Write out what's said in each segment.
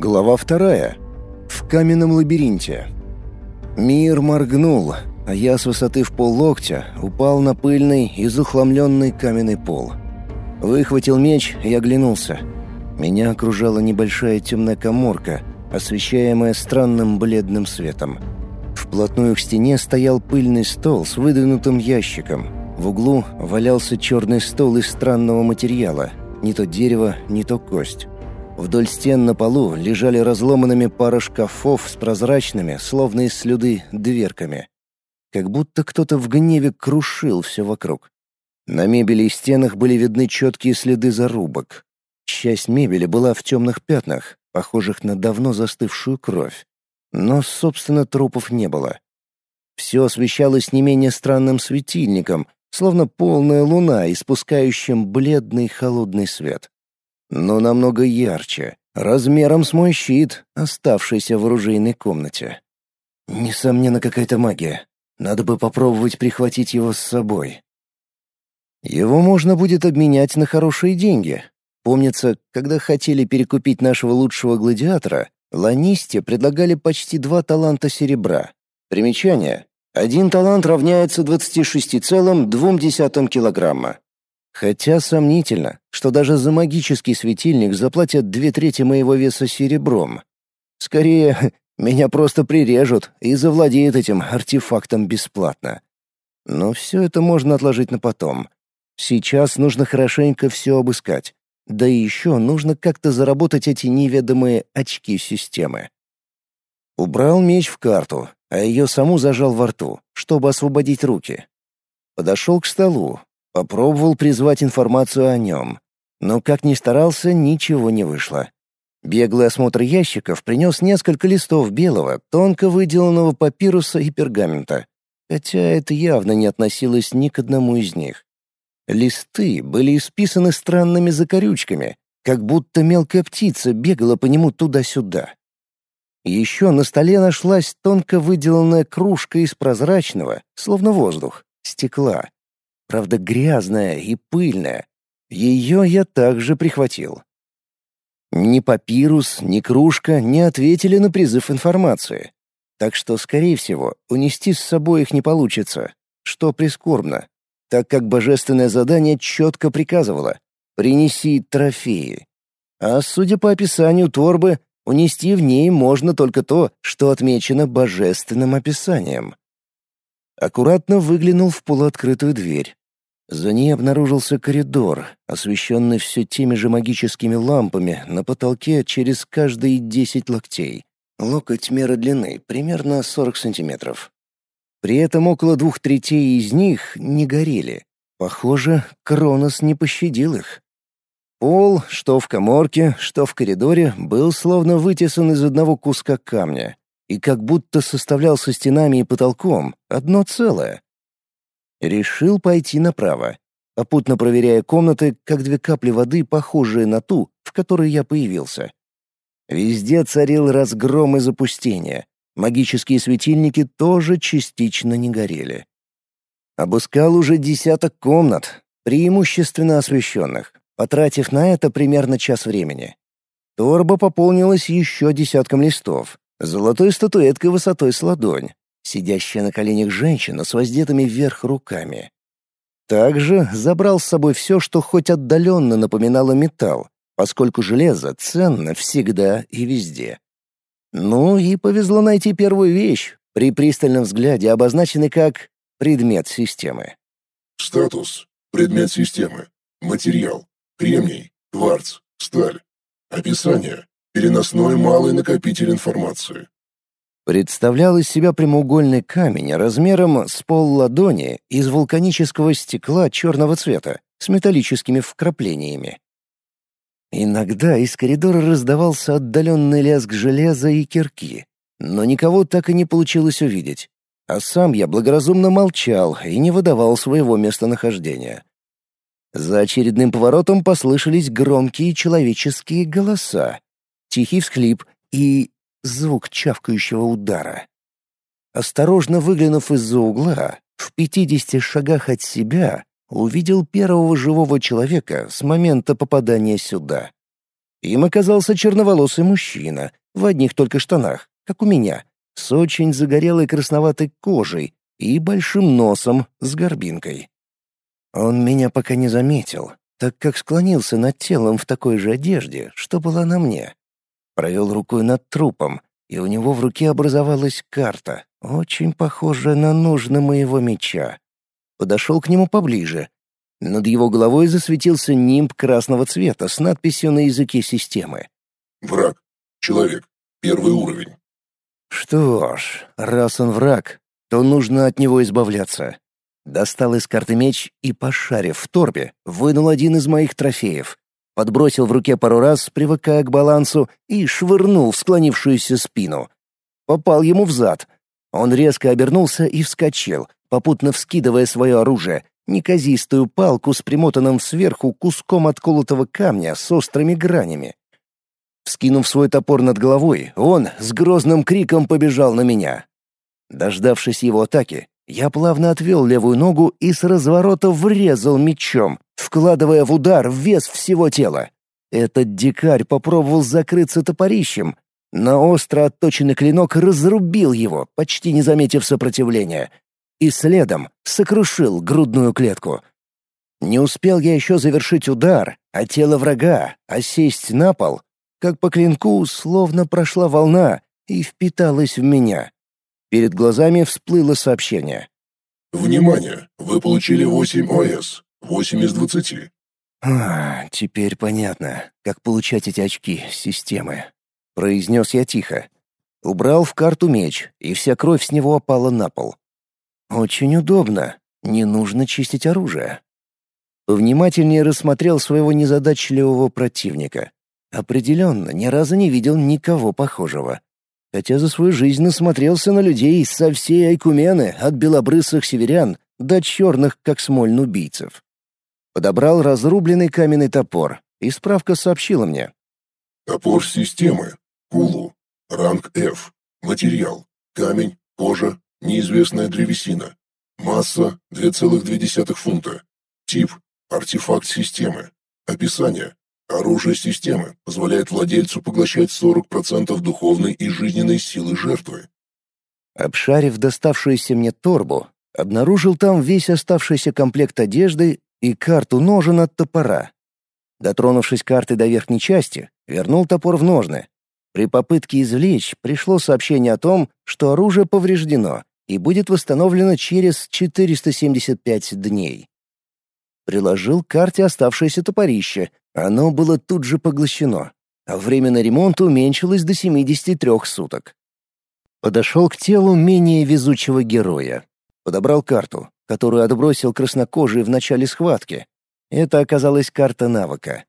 Глава вторая. В каменном лабиринте. Мир моргнул, а я с высоты в поллоктя упал на пыльный и захламленный каменный пол. Выхватил меч и оглянулся. Меня окружала небольшая темная коморка, освещаемая странным бледным светом. Вплотную к стене стоял пыльный стол с выдвинутым ящиком. В углу валялся черный стол из странного материала, не то дерево, не то кость. Вдоль стен на полу лежали разломанными пара шкафов с прозрачными, словно из слюды, дверками. Как будто кто-то в гневе крушил все вокруг. На мебели и стенах были видны четкие следы зарубок. Часть мебели была в темных пятнах, похожих на давно застывшую кровь. Но, собственно, трупов не было. Все освещалось не менее странным светильником, словно полная луна, испускающим бледный холодный свет но намного ярче, размером с мой щит, оставшийся в оружейной комнате. Несомненно, какая-то магия. Надо бы попробовать прихватить его с собой. Его можно будет обменять на хорошие деньги. Помнится, когда хотели перекупить нашего лучшего гладиатора, ланисте предлагали почти два таланта серебра. Примечание. Один талант равняется 26,2 килограмма. Хотя сомнительно, что даже за магический светильник заплатят две трети моего веса серебром. Скорее, меня просто прирежут и завладеют этим артефактом бесплатно. Но все это можно отложить на потом. Сейчас нужно хорошенько все обыскать. Да и еще нужно как-то заработать эти неведомые очки системы. Убрал меч в карту, а ее саму зажал во рту, чтобы освободить руки. Подошел к столу, Попробовал призвать информацию о нем. Но как ни старался, ничего не вышло. Беглый осмотр ящиков принес несколько листов белого, тонко выделанного папируса и пергамента. Хотя это явно не относилось ни к одному из них. Листы были исписаны странными закорючками, как будто мелкая птица бегала по нему туда-сюда. Еще на столе нашлась тонко выделанная кружка из прозрачного, словно воздух, стекла правда грязная и пыльная. Ее я также прихватил. Ни папирус, ни кружка не ответили на призыв информации. Так что, скорее всего, унести с собой их не получится, что прискорбно, так как божественное задание четко приказывало «принеси трофеи». А судя по описанию торбы, унести в ней можно только то, что отмечено божественным описанием. Аккуратно выглянул в полуоткрытую дверь. За ней обнаружился коридор, освещенный все теми же магическими лампами на потолке через каждые десять локтей. Локоть мера длины примерно 40 сантиметров. При этом около двух третей из них не горели. Похоже, Кронос не пощадил их. Пол, что в коморке, что в коридоре, был словно вытесан из одного куска камня и как будто составлял со стенами и потолком одно целое. Решил пойти направо, попутно проверяя комнаты, как две капли воды, похожие на ту, в которой я появился. Везде царил разгром и запустение. Магические светильники тоже частично не горели. Обыскал уже десяток комнат, преимущественно освещенных, потратив на это примерно час времени. Торба пополнилась еще десятком листов, золотой статуэткой высотой с ладонь, сидящая на коленях женщина с воздетыми вверх руками. Также забрал с собой все, что хоть отдаленно напоминало металл, поскольку железо ценно всегда и везде. Ну и повезло найти первую вещь, при пристальном взгляде обозначенный как предмет системы. Статус. Предмет системы. Материал. Кремний. Кварц. Сталь. Описание. Переносной малый накопитель информации представлял из себя прямоугольный камень размером с пол ладони из вулканического стекла черного цвета с металлическими вкраплениями. Иногда из коридора раздавался отдаленный лязг железа и кирки, но никого так и не получилось увидеть. А сам я благоразумно молчал и не выдавал своего местонахождения. За очередным поворотом послышались громкие человеческие голоса, тихий всхлип и звук чавкающего удара. Осторожно выглянув из-за угла, в пятидесяти шагах от себя увидел первого живого человека с момента попадания сюда. Им оказался черноволосый мужчина в одних только штанах, как у меня, с очень загорелой красноватой кожей и большим носом с горбинкой. Он меня пока не заметил, так как склонился над телом в такой же одежде, что была на мне. Провел рукой над трупом, и у него в руке образовалась карта, очень похожая на нужно моего меча. Подошел к нему поближе. Над его головой засветился нимб красного цвета с надписью на языке системы. «Враг. Человек. Первый уровень». Что ж, раз он враг, то нужно от него избавляться. Достал из карты меч и, пошарив в торбе, вынул один из моих трофеев. Подбросил в руке пару раз, привыкая к балансу, и швырнул в склонившуюся спину. Попал ему в зад. Он резко обернулся и вскочил, попутно вскидывая свое оружие, неказистую палку с примотанным сверху куском отколотого камня с острыми гранями. Вскинув свой топор над головой, он с грозным криком побежал на меня. Дождавшись его атаки, я плавно отвел левую ногу и с разворота врезал мечом, вкладывая в удар вес всего тела. Этот дикарь попробовал закрыться топорищем, но остро отточенный клинок разрубил его, почти не заметив сопротивления, и следом сокрушил грудную клетку. Не успел я еще завершить удар, а тело врага, а сесть на пол, как по клинку словно прошла волна и впиталась в меня. Перед глазами всплыло сообщение. «Внимание! Вы получили 8 ОС. 8 из 20. «А, теперь понятно, как получать эти очки системы», — произнес я тихо. Убрал в карту меч, и вся кровь с него опала на пол. «Очень удобно. Не нужно чистить оружие». Внимательнее рассмотрел своего незадачливого противника. Определенно, ни разу не видел никого похожего хотя за свою жизнь насмотрелся на людей со всей Айкумены, от белобрысых северян до черных, как смоль, убийцев. Подобрал разрубленный каменный топор, и справка сообщила мне. Топор системы. Кулу. Ранг F. Материал. Камень, кожа, неизвестная древесина. Масса 2,2 фунта. Тип. Артефакт системы. Описание. Оружие системы позволяет владельцу поглощать 40% духовной и жизненной силы жертвы. Обшарив доставшуюся мне торбу, обнаружил там весь оставшийся комплект одежды и карту ножен от топора. Дотронувшись картой до верхней части, вернул топор в ножны. При попытке извлечь пришло сообщение о том, что оружие повреждено и будет восстановлено через 475 дней. Приложил к карте оставшееся топорище, оно было тут же поглощено, а время на ремонт уменьшилось до 73 суток. Подошел к телу менее везучего героя. Подобрал карту, которую отбросил краснокожий в начале схватки. Это оказалась карта навыка.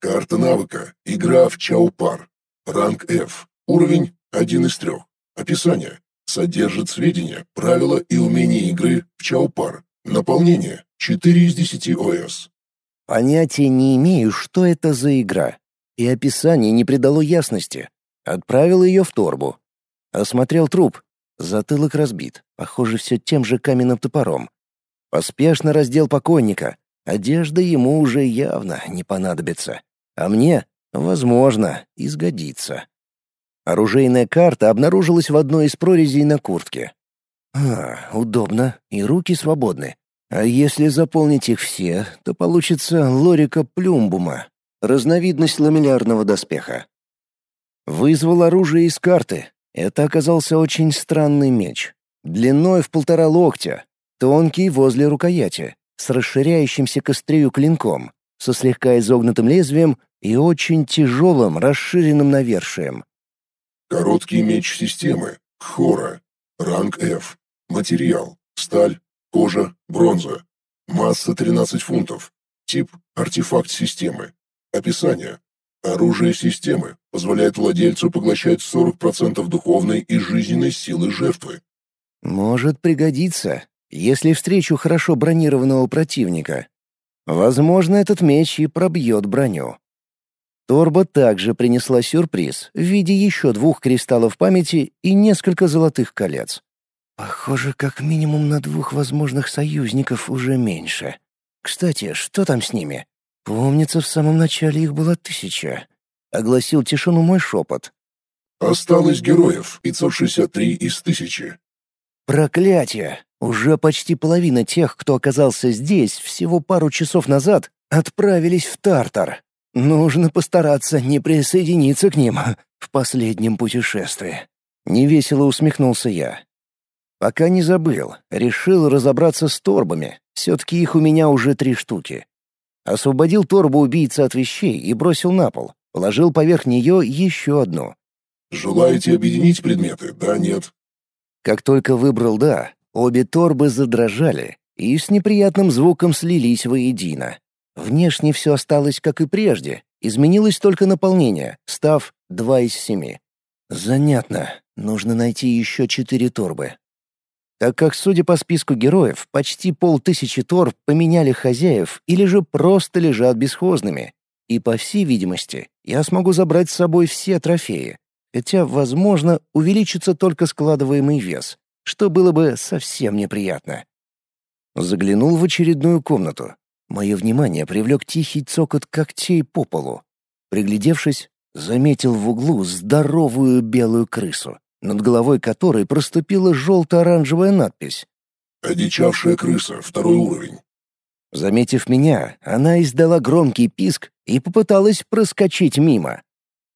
Карта навыка. Игра в Чаупар. Ранг F. Уровень 1 из 3. Описание. Содержит сведения, правила и умения игры в Чаупар. Наполнение 4 из 10 ОС. Понятия не имею, что это за игра, и описание не придало ясности. Отправил ее в торбу. Осмотрел труп. Затылок разбит, похоже, все тем же каменным топором. Поспешно раздел покойника. Одежда ему уже явно не понадобится. А мне, возможно, изгодится. Оружейная карта обнаружилась в одной из прорезей на куртке. А, удобно, и руки свободны. А если заполнить их все, то получится лорика плюмбума, разновидность ламеллярного доспеха. Вызвал оружие из карты. Это оказался очень странный меч. Длиной в полтора локтя, тонкий возле рукояти, с расширяющимся к острию клинком, со слегка изогнутым лезвием и очень тяжелым расширенным навершием. Короткий меч системы. Хора. Ранг F. Материал. Сталь. Кожа – бронза. Масса 13 фунтов. Тип – артефакт системы. Описание. Оружие системы позволяет владельцу поглощать 40% духовной и жизненной силы жертвы. Может пригодиться, если встречу хорошо бронированного противника. Возможно, этот меч и пробьет броню. Торба также принесла сюрприз в виде еще двух кристаллов памяти и несколько золотых колец. Похоже, как минимум на двух возможных союзников уже меньше. Кстати, что там с ними? Помнится, в самом начале их было тысяча. огласил тишину мой шепот. Осталось героев 563 из тысячи. Проклятие! Уже почти половина тех, кто оказался здесь всего пару часов назад, отправились в Тартар. Нужно постараться не присоединиться к ним в последнем путешествии. Невесело усмехнулся я. Пока не забыл, решил разобраться с торбами. Все-таки их у меня уже три штуки. Освободил торбу убийцы от вещей и бросил на пол. Положил поверх нее еще одну. «Желаете объединить предметы? Да, нет?» Как только выбрал «да», обе торбы задрожали и с неприятным звуком слились воедино. Внешне все осталось как и прежде, изменилось только наполнение, став два из семи. Занятно, нужно найти еще четыре торбы. Так как, судя по списку героев, почти полтысячи торб поменяли хозяев или же просто лежат бесхозными. И, по всей видимости, я смогу забрать с собой все трофеи. Хотя, возможно, увеличится только складываемый вес, что было бы совсем неприятно. Заглянул в очередную комнату. Мое внимание привлек тихий цокот когтей по полу. Приглядевшись, заметил в углу здоровую белую крысу, над головой которой проступила желто-оранжевая надпись. «Одичавшая крыса, второй уровень». Заметив меня, она издала громкий писк и попыталась проскочить мимо.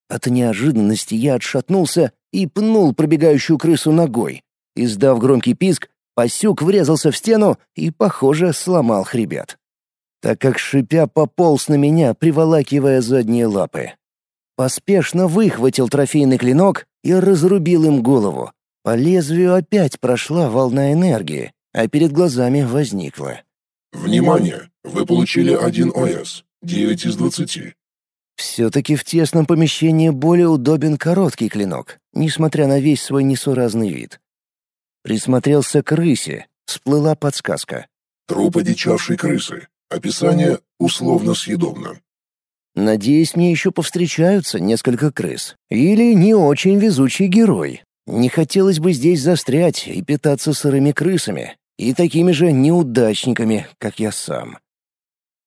От неожиданности я отшатнулся и пнул пробегающую крысу ногой. Издав громкий писк, Пасюк врезался в стену и, похоже, сломал хребет так как шипя пополз на меня, приволакивая задние лапы. Поспешно выхватил трофейный клинок и разрубил им голову. По лезвию опять прошла волна энергии, а перед глазами возникла. «Внимание! Вы получили один ОС. Девять из двадцати». Все-таки в тесном помещении более удобен короткий клинок, несмотря на весь свой несуразный вид. Присмотрелся к рысе, всплыла подсказка. «Труп одичавшей крысы. Описание условно съедобно. Надеюсь, мне еще повстречаются несколько крыс. Или не очень везучий герой. Не хотелось бы здесь застрять и питаться сырыми крысами. И такими же неудачниками, как я сам.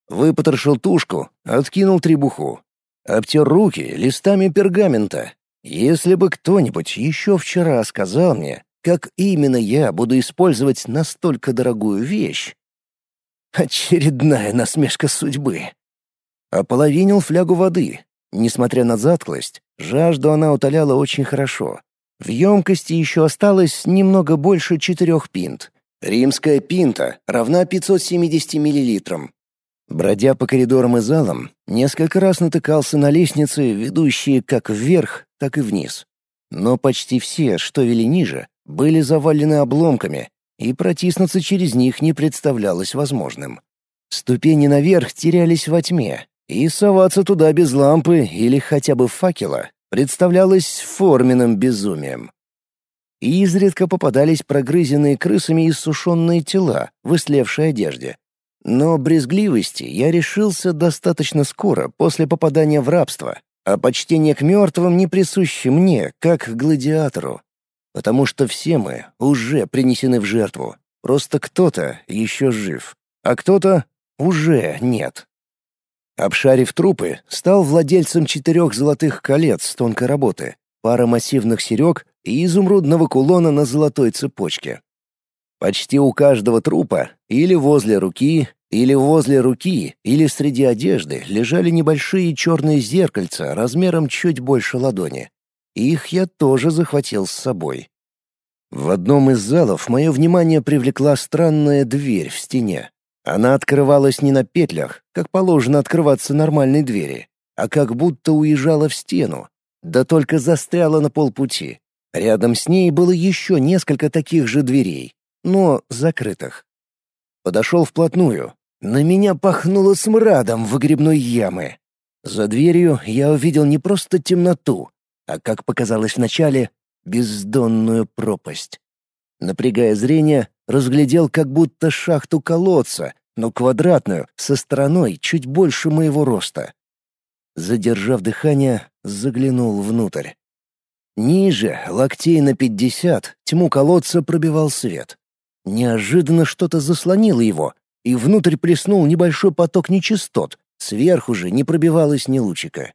Выпотрошил тушку, откинул требуху. Обтер руки листами пергамента. Если бы кто-нибудь еще вчера сказал мне, как именно я буду использовать настолько дорогую вещь, Очередная насмешка судьбы. Ополовинил флягу воды. Несмотря на затклость, жажду она утоляла очень хорошо. В емкости еще осталось немного больше четырех пинт. Римская пинта равна 570 миллилитрам. Бродя по коридорам и залам, несколько раз натыкался на лестницы, ведущие как вверх, так и вниз. Но почти все, что вели ниже, были завалены обломками, и протиснуться через них не представлялось возможным. Ступени наверх терялись во тьме, и соваться туда без лампы или хотя бы факела представлялось форменным безумием. И изредка попадались прогрызенные крысами иссушенные тела в истлевшей одежде. Но брезгливости я решился достаточно скоро после попадания в рабство, а почтение к мертвым не присуще мне, как к гладиатору. Потому что все мы уже принесены в жертву. Просто кто-то еще жив, а кто-то уже нет. Обшарив трупы, стал владельцем четырех золотых колец тонкой работы, пара массивных серег и изумрудного кулона на золотой цепочке. Почти у каждого трупа или возле руки, или возле руки, или среди одежды лежали небольшие черные зеркальца размером чуть больше ладони. Их я тоже захватил с собой. В одном из залов мое внимание привлекла странная дверь в стене. Она открывалась не на петлях, как положено открываться нормальной двери, а как будто уезжала в стену, да только застряла на полпути. Рядом с ней было еще несколько таких же дверей, но закрытых. Подошел вплотную. На меня пахнуло смрадом выгребной ямы. За дверью я увидел не просто темноту, а, как показалось вначале, бездонную пропасть. Напрягая зрение, разглядел как будто шахту колодца, но квадратную, со стороной чуть больше моего роста. Задержав дыхание, заглянул внутрь. Ниже, локтей на пятьдесят, тьму колодца пробивал свет. Неожиданно что-то заслонило его, и внутрь плеснул небольшой поток нечистот, сверху же не пробивалось ни лучика.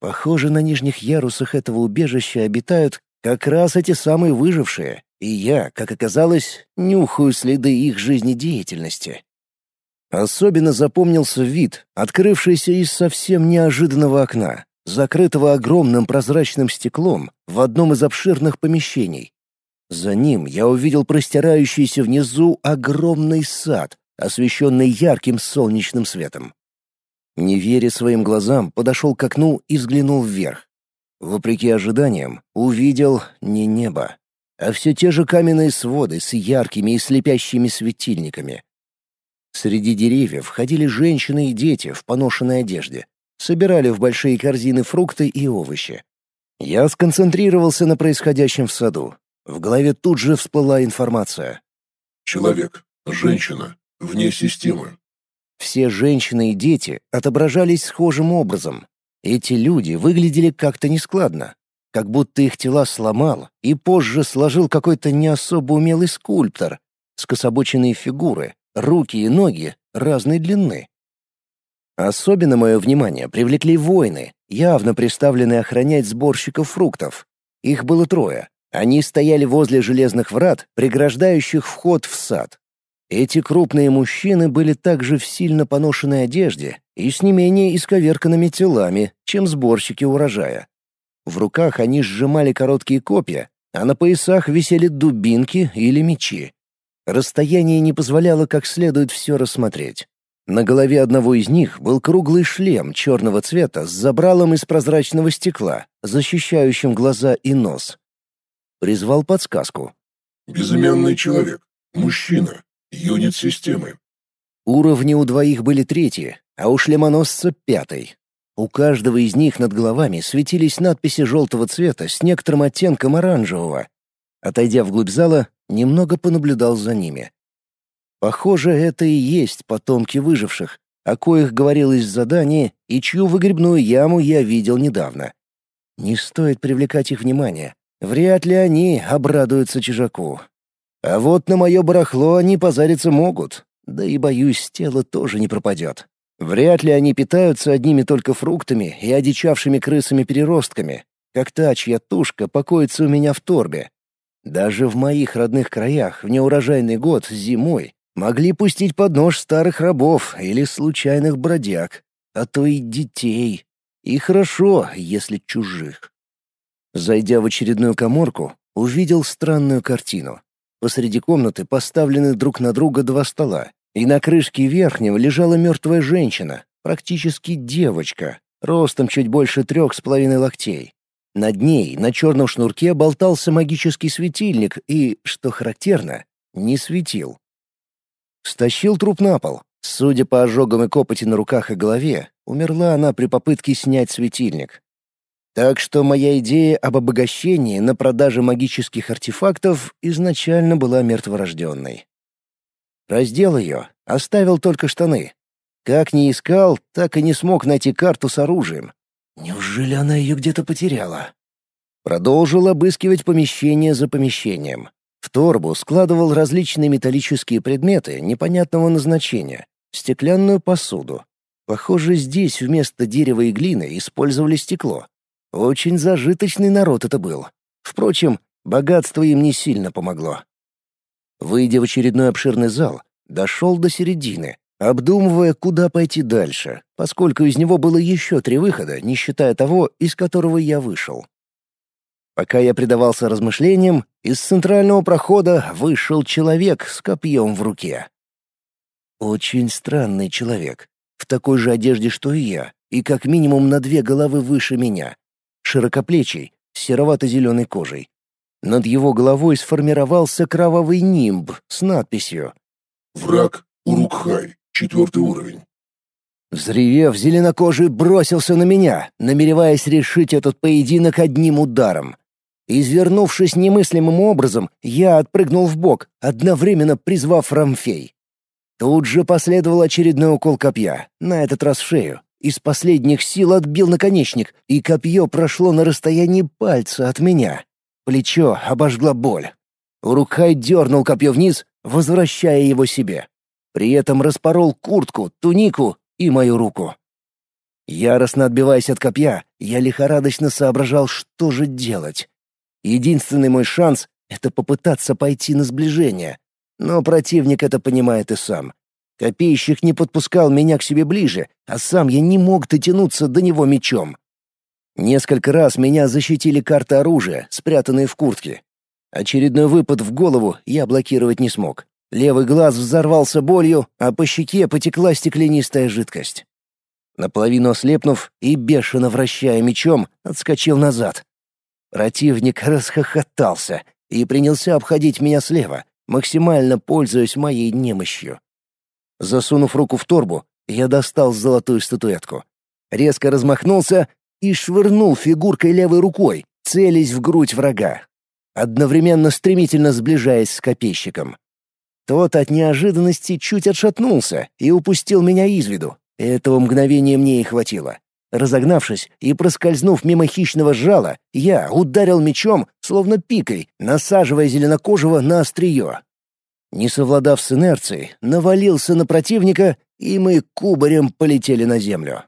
Похоже, на нижних ярусах этого убежища обитают как раз эти самые выжившие, и я, как оказалось, нюхаю следы их жизнедеятельности. Особенно запомнился вид, открывшийся из совсем неожиданного окна, закрытого огромным прозрачным стеклом в одном из обширных помещений. За ним я увидел простирающийся внизу огромный сад, освещенный ярким солнечным светом. Не веря своим глазам, подошел к окну и взглянул вверх. Вопреки ожиданиям, увидел не небо, а все те же каменные своды с яркими и слепящими светильниками. Среди деревьев ходили женщины и дети в поношенной одежде, собирали в большие корзины фрукты и овощи. Я сконцентрировался на происходящем в саду. В голове тут же всплыла информация. «Человек, женщина, вне системы». Все женщины и дети отображались схожим образом. Эти люди выглядели как-то нескладно, как будто их тела сломал и позже сложил какой-то не особо умелый скульптор, скособоченные фигуры, руки и ноги разной длины. Особенно мое внимание привлекли воины, явно представленные охранять сборщиков фруктов. Их было трое. Они стояли возле железных врат, преграждающих вход в сад. Эти крупные мужчины были также в сильно поношенной одежде и с не менее исковерканными телами, чем сборщики урожая. В руках они сжимали короткие копья, а на поясах висели дубинки или мечи. Расстояние не позволяло как следует все рассмотреть. На голове одного из них был круглый шлем черного цвета с забралом из прозрачного стекла, защищающим глаза и нос. Призвал подсказку. «Безымянный человек. Мужчина. Юнит системы». Уровни у двоих были третьи, а у шлемоносца — пятый. У каждого из них над головами светились надписи желтого цвета с некоторым оттенком оранжевого. Отойдя вглубь зала, немного понаблюдал за ними. Похоже, это и есть потомки выживших, о коих говорилось в задании и чью выгребную яму я видел недавно. Не стоит привлекать их внимание. Вряд ли они обрадуются чужаку. А вот на мое барахло они позариться могут. Да и, боюсь, тело тоже не пропадет. Вряд ли они питаются одними только фруктами и одичавшими крысами-переростками, как та, чья тушка покоится у меня в торбе. Даже в моих родных краях в неурожайный год зимой могли пустить под нож старых рабов или случайных бродяг, а то и детей. И хорошо, если чужих. Зайдя в очередную коморку, увидел странную картину. Посреди комнаты поставлены друг на друга два стола, и на крышке верхнего лежала мертвая женщина, практически девочка, ростом чуть больше трех с половиной локтей. Над ней на черном шнурке болтался магический светильник и, что характерно, не светил. Стащил труп на пол. Судя по ожогам и копоти на руках и голове, умерла она при попытке снять светильник. Так что моя идея об обогащении на продаже магических артефактов изначально была мертворожденной. Раздел ее, оставил только штаны. Как ни искал, так и не смог найти карту с оружием. Неужели она ее где-то потеряла? Продолжил обыскивать помещение за помещением. В торбу складывал различные металлические предметы непонятного назначения, стеклянную посуду. Похоже, здесь вместо дерева и глины использовали стекло. Очень зажиточный народ это был. Впрочем, богатство им не сильно помогло. Выйдя в очередной обширный зал, дошел до середины, обдумывая, куда пойти дальше, поскольку из него было еще три выхода, не считая того, из которого я вышел. Пока я предавался размышлениям, из центрального прохода вышел человек с копьем в руке. Очень странный человек, в такой же одежде, что и я, и как минимум на две головы выше меня. Широкоплечий, серовато-зеленой кожей. Над его головой сформировался кровавый нимб с надписью «Враг Урукхай». Четвертый уровень. Взревев, зеленокожий бросился на меня, намереваясь решить этот поединок одним ударом. Извернувшись немыслимым образом, я отпрыгнул в бок, одновременно призвав Рамфей. Тут же последовал очередной укол копья, на этот раз в шею. Из последних сил отбил наконечник, и копье прошло на расстоянии пальца от меня. Плечо обожгла боль. Урукхай дернул копье вниз, возвращая его себе. При этом распорол куртку, тунику и мою руку. Яростно отбиваясь от копья, Я лихорадочно соображал, что же делать. Единственный мой шанс — это попытаться пойти на сближение. Но противник это понимает и сам. Копейщик не подпускал меня к себе ближе, а сам я не мог дотянуться до него мечом. Несколько раз меня защитили карты оружия, спрятанные в куртке. Очередной выпад в голову я блокировать не смог. Левый глаз взорвался болью, а по щеке потекла стеклянистая жидкость. Наполовину ослепнув и бешено вращая мечом, отскочил назад. Противник расхохотался и принялся обходить меня слева, максимально пользуясь моей немощью. Засунув руку в торбу, я достал золотую статуэтку. Резко размахнулся и швырнул фигуркой левой рукой, целясь в грудь врага, одновременно стремительно сближаясь с копейщиком. Тот от неожиданности чуть отшатнулся и упустил меня из виду. Этого мгновения мне и хватило. Разогнавшись и проскользнув мимо хищного жала, я ударил мечом, словно пикой, насаживая зеленокожего на острие. Не совладав с инерцией, навалился на противника, и мы кубарем полетели на землю.